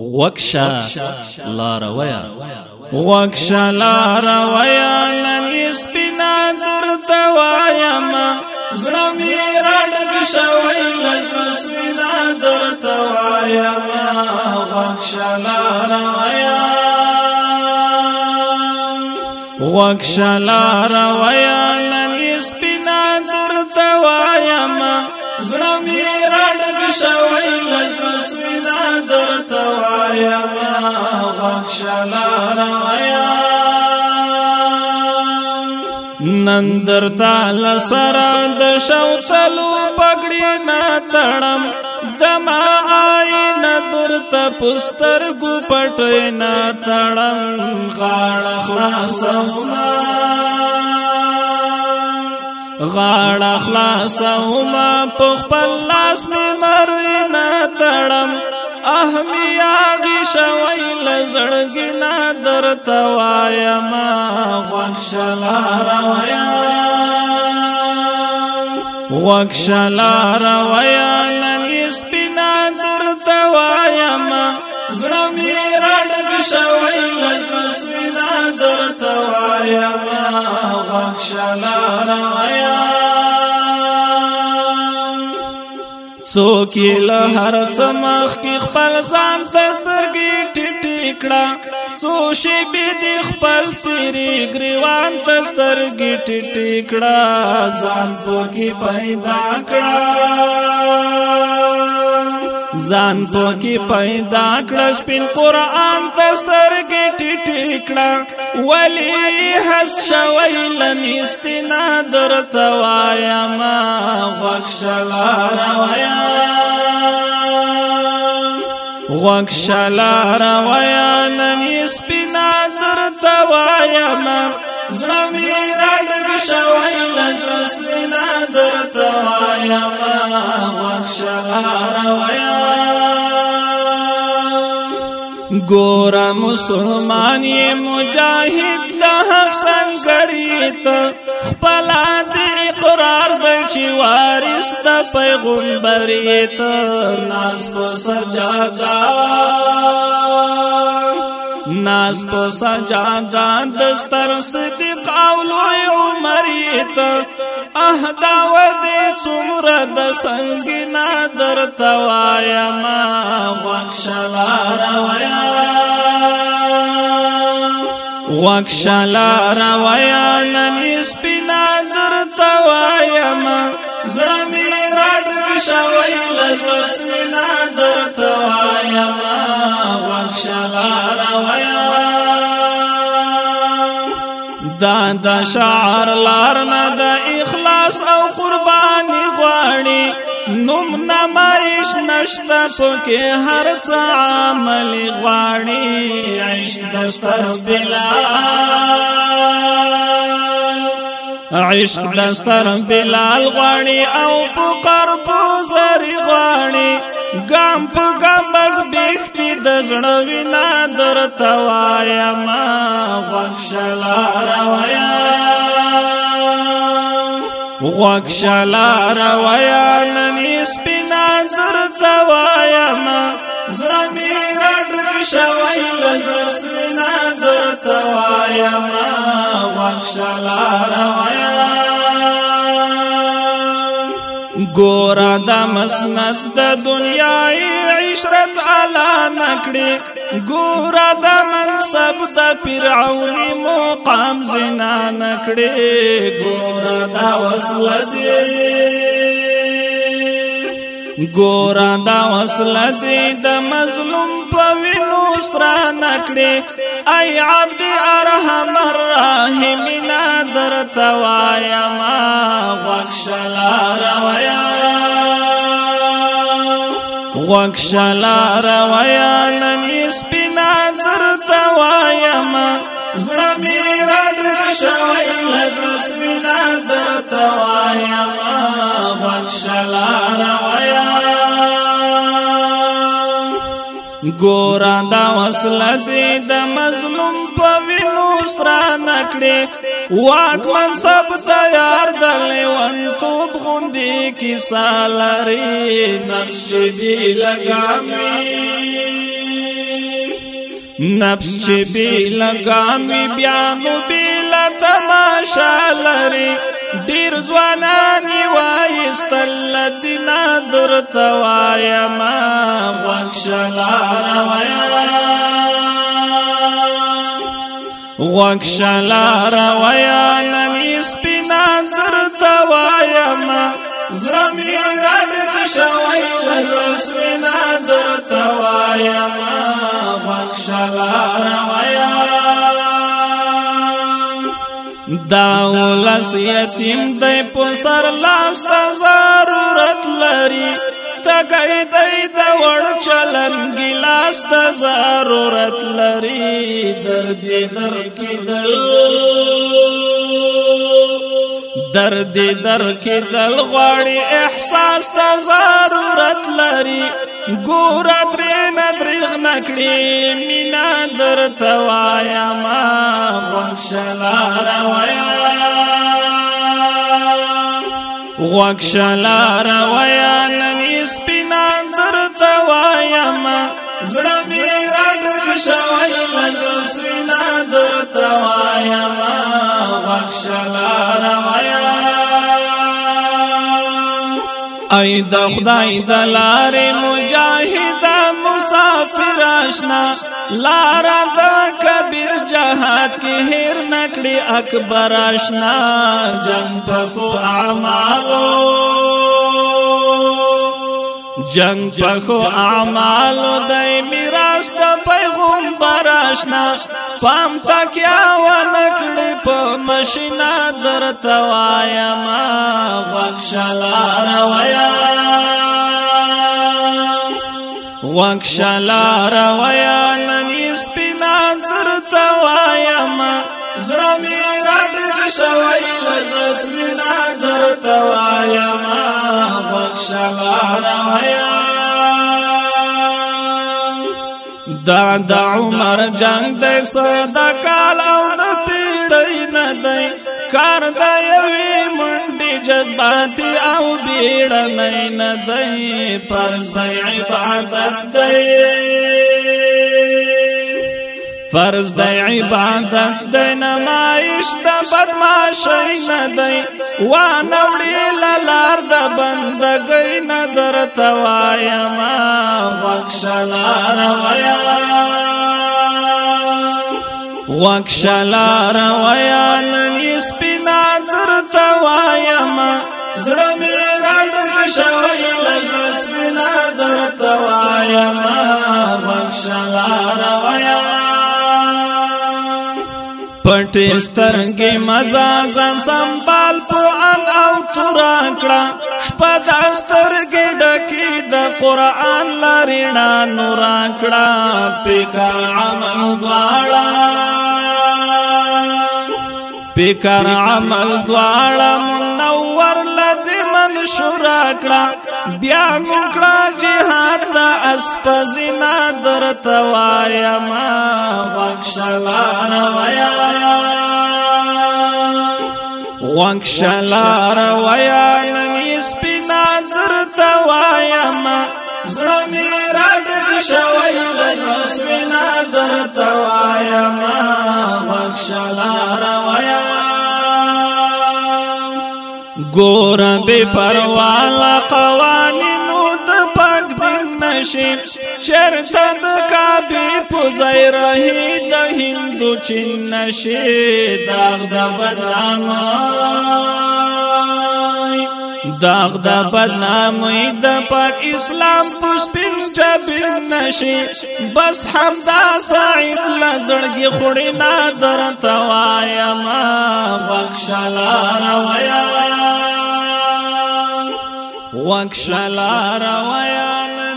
غوکشا لارویا غوکشا لارویا نن سپینا درته وایم زړه رډک شوی لږ سپینا درته وایم غوکشا لارویا غوکشا لارویا نن سپینا درته وایم زړه رډک شوی لږ سپینا الله غښلا یا نندر تعال سره د شوتلو پګړې نه تړم دما آئین درتا پستر گو پٹوی نا تڑم غاڑ خلاس اوما غاڑ خلاس اوما پخ پلاس می مروی نا تڑم اهمیا غشوی لزړګنا درته وایما غښلا روایا غښلا روایا نن سپینا درته وایما زړمې رډګ شوی لزمسینا درته وایما غښلا روایا څوک له هر څه مخ کې خپل ځان تسترګي ټټ ټکړه څو شی به د خپل سری غریوان تسترګي ټټ ټکړه ځان څوک پیدا کړه ځان څوک پیدا کړه سپین قران تسترګي ټټ ټکړه ولی حس شوی لنیستینا در توایا ما غکشلا روایا غکشلا روایا لنیستینا در توایا ما زمین ګور مسلمان مجاهد د حق څنګه ته خپل د اقرار د چې وارث د پیغمبر ته ناس په سجادا ناس په سجادا دستر صدق او لوی عمر ته اهدا و دې څومره د سنگینا درته وایم واښلا راوي غوږ شلا را وایا نن سپینا درته وایم زمي راډ شوی لږ سپینا درته وایم غوږ شلا را وایا دا د شعر لار نه د اخلاص او قرباني غواړي نوم نما نشتا پکې هر څه عمل غواړي عشق دستر بلال عشق دستر بلال غواړي او فقر بوزر غواړي ګام په ګام بس بيختي د زړه وینا درته وایم غوښلا راویا غوږ شاله روایا نن سپینا درته وایم زمي رډ شوی لږ سپینا درته وایم غوږ شاله روایا ګور د مسند د دنیاي عشرت اعلی نکړي ګور د منصب د فرعون مقام زنا نکړي ګور د وسوسه ګور د وسوسه د مظلوم په وینو سره نکړي اي عبد ارحم الراحمین درتوایا ما وښلا روایا غوږ شلا روایا نن سپینا زر تا وایم زړه می رډ شوی لږ سپینا زر تا وایم غوږ شلا روایا ګور دا وصله د مظلوم دوست را نکړي واک منصب تیار دلې وان توپ غوندې کی سالاري نقش دی لګامي نفس چې بی لګامي بیا نو بی لا تماشا لري ډیر ځوانان وای استلتنا درته وای ما وښلا وای غوږ شلا را ویا نن سپینا درته وایم زمین غړ شوی ور سپینا درته وایم غوږ شلا را ویا دا ولس یتیم دی په سر لاس ضرورت لري تګ دی وړ چلن ګلاس د ضرورت لري درد در کېدل درد در کېدل غواړي احساس د ضرورت لري ګور تر مدرغ نکړي مینا در توایا ما غښلا روایا غښلا روایا نن سپي چلا روایا ای د خدای د لارې مجاهد مسافر آشنا لار د کبیر جهاد کې هیر نکړي اکبر آشنا جنگ پکو اعمالو جنگ پکو اعمالو دایمي ناشنا پام تا کیا ونکړې په مشنا درته وایا ما وښلا روایا وښلا روایا نن سپینا درته وایا ما زړه مې رډ شوی ورسمه درته وایا ما وښلا روایا دا د عمر جنگ دی صدا کال او د پیړۍ نه دی کار د یوې منډي جذباتي او بیړنۍ نه دی پرز دی عبادت دی فرض د عبادت د نمایش د بدمعشی نه دی و نوړي لار د بندګۍ نه درته وایما وښلار ویا وښلار ویا نن سپینا درته وایما زړه پټې سترګې مزا ځان سنبال په ان او تورا کړه شپه د سترګې ډکې د قران لرینا نورا کړه پیکا عمل دواړه پیکر عمل دواړه منور لدی منشور کړه بیا مونږه جهاد ته اسپزینا درته وایم واښلا وایا واښلا وایا نن سپینا درته وایم زړه ګور به پروالا قوانینو د پاک دین نشین چرته د کعبه پوزای راهی د هندو چین نشي داغ د بدنامای داغ د بدنامای د پاک اسلام پښپین جبین نشي بس حمزه سعید لزړګي خوري نا درته وایا ما بخشلا روایا وکشلا روان